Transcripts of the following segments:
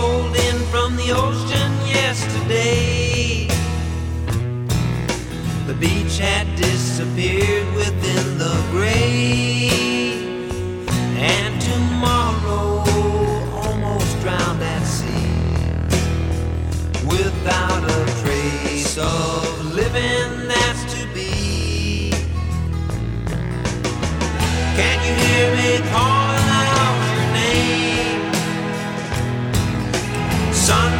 rolled in from the ocean yesterday. The beach had disappeared.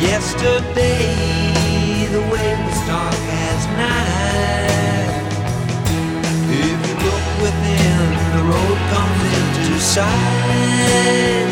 Yesterday the way was dark as night. If you look within, the road comes into sight.